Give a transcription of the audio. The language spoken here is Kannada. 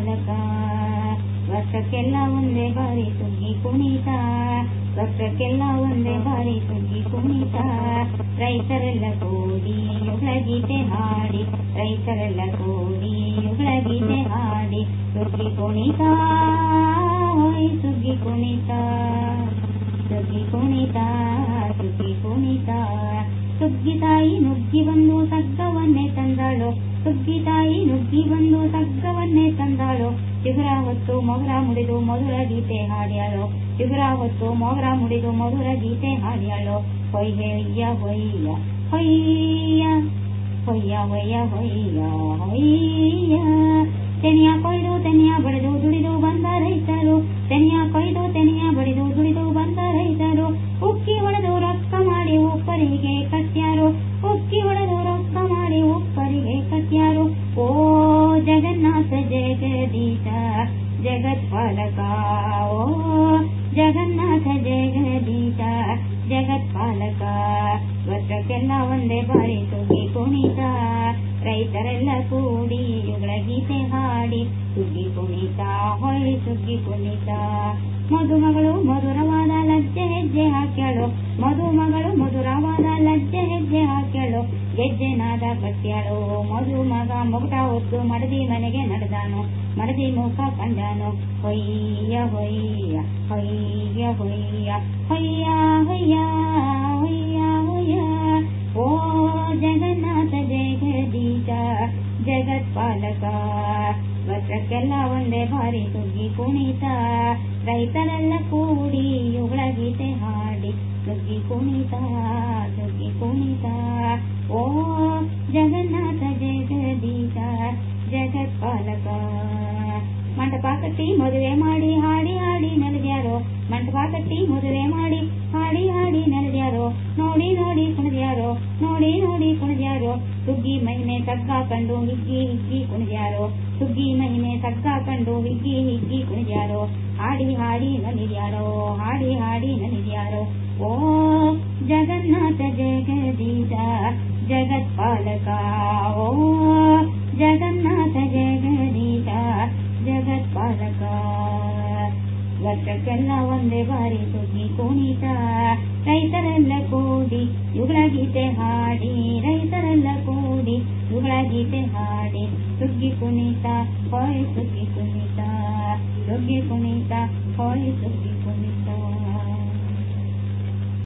ಬಾಲಕ ವರ್ಷಕ್ಕೆಲ್ಲ ಒಂದೇ ಬಾರಿ ಸುಗ್ಗಿ ಕುಣಿತ. ವರ್ಷಕ್ಕೆಲ್ಲ ಒಂದೇ ಬಾರಿ ಸುಗ್ಗಿ ಕುಣಿತ. ರೈತರೆಲ್ಲ ಕೂಡಿ ಯುಗಳಗೀತೆ ಹಾಡಿ ರೈತರೆಲ್ಲ ಕೂಡಿ ಯುಗಳಗೀತೆ ಹಾಡಿ ಸುಗ್ಗಿ ಕುಣಿತ. ಸುಗ್ಗಿ ಕುಣಿತ. ಸುಗ್ಗಿ ಕುಣಿತ ಸುಗ್ಗಿ ಕುಣಿತ. ಸುಗ್ಗಿ ತಾಯಿ ನುಗ್ಗಿ ಬಂದು ಸಗ್ಗವನ್ನೇ ತಂದಳು. ಸುಗ್ಗಿ ತಾಯಿ ನುಗ್ಗಿ ಬಂದು ಸಗ್ಗವನ್ನೇ ತಂದಾಳು? ಚಿಗುರ ಹೊತ್ತು ಮೊಗರ ಮುಡಿದು ಮಧುರ ಗೀತೆ ಹಾಡ್ಯಾಳು? ಚಿಗುರ ಹೊತ್ತು ಮೊಗರ ಮುಡಿದು ಮಧುರ ಗೀತೆ ಹಾಡ್ಯಾಳು? ಹೊಯ್ಯ ಹೊಯ್ಯ ಹೊಯ್ಯ ಹೊಯ್ಯ ಹೊಯ್ಯ ಹೊಯ್ಯ ಹೊಯ್ಯ ತೆನಿಯ ಕೊಯ್ದು ತೆನಿಯ ಜಗತ್ಪಾಲಕ ಜಗನ್ನಾಥ ಜಗದೀಶ, ಜಗತ್ಪಾಲಕ, ವರ್ಷಕ್ಕೆಲ್ಲ ಒಂದೇ ಬಾರಿ ಸುಗ್ಗಿ ಕುಣಿತ, ರೈತರೆಲ್ಲ ಕೂಡಿ ಯುಗಳ ಗೀತೆ ಹಾಡಿ ಸುಗ್ಗಿ ಕುಣಿತ, ಹೊಳ್ಳಿ ಸುಗ್ಗಿ ಕುಣಿತ. ಮಧುಮಗಳು ಮಧುರವಾದ ಲಜ್ಜೆ ಹೆಜ್ಜೆ ಹಾಕ್ಯಾಳು ಮಧುಮಗಳು ಮಧುರವಾದ ಲಜ್ಜೆ ಹೆಜ್ಜೆ ಹಾಕ್ಯಾಳು ಗೆಜ್ಜೆ ಮಗ ಕಟ್ಟ್ಯಾಳು ಮೊಗಟ ಹೊತ್ತು ಮಡದಿ ಮನೆಗೆ ನಡೆದಾನು. ಮಡದಿ ಮುಖ ಕಂಡಾನು. ಹೊಯ್ಯ ಹೊಯ್ಯ ಹೊಯ್ಯ ಹೊಯ್ಯ. ಹೊಯ್ಯ ಹೊಯ್ಯ ಹೊಯ್ಯ ಹೊಯ್ಯ. ಓ ಜಗನ್ನಾಥ ಜಗದೀಶ, ಜಗತ್ಪಾಲಕ. ವರ್ಷಕ್ಕೆಲ್ಲ ಒಂದೇ ಬಾರಿ ಸುಗ್ಗಿ ಕುಣಿತ. ರೈತರೆಲ್ಲ ಕೂಡಿ ಯುಗಳ ಗೀತೆ ಹಾಡಿ ಸುಗ್ಗಿ ಕುಣಿತ ಸುಗ್ಗಿ ಕುಣಿತ. ಮಂಟಪ ಕಟ್ಟಿ ಮದುವೆ ಮಾಡಿ, ಹಾಡಿ ಹಾಡಿ ನಲಿದ್ಯಾರೋ? ಮಂಟಪ ಕಟ್ಟಿ ಮದುವೆ ಮಾಡಿ, ಹಾಡಿ ಹಾಡಿ ನಲಿದ್ಯಾರೋ? ನೋಡಿ ನೋಡಿ ಕುಣಿದ್ಯಾರೋ? ನೋಡಿ ನೋಡಿ ಕುಣಿದ್ಯಾರೋ? ಸುಗ್ಗಿ ಮಹಿಮೆ ತಗ್ಗ ಕಂಡು ಹಿಗ್ಗಿ ಹಿಗ್ಗಿ ಕುಣಿದ್ಯಾರೋ? ಸುಗ್ಗಿ ಮಹಿಮೆ ತಗ್ಗ ಕಂಡು ಹಿಗ್ಗಿ ಹಿಗ್ಗಿ ಕುಣಿದ್ಯಾರೋ? ಹಾಡಿ ಹಾಡಿ ನಲಿದ್ಯಾರೋ? ಹಾಡಿ ಹಾಡಿ ನಲಿದ್ಯಾರೋ? ಓ ಜಗನ್ನಾಥ ಜಗದೀಶ ವರ್ಷಕ್ಕೆಲ್ಲ ಒಂದೇ ಬಾರಿ ಸುಗ್ಗಿ ಕುಣಿತ. ರೈತರೆಲ್ಲ ಕೂಡಿ ಯುಗಳ ಗೀತೆ ಹಾಡಿ, ರೈತರೆಲ್ಲ ಕೂಡಿ ಯುಗಳ ಗೀತೆ ಹಾಡಿ ಸುಗ್ಗಿ ಕುಣಿತ, ಹೊಯ್ ಸುಗ್ಗಿ ಕುಣಿತ ಸುಗ್ಗಿ ಕುಣಿತ, ಹೊಯ್ ಸುಗ್ಗಿ ಕುಣಿತ.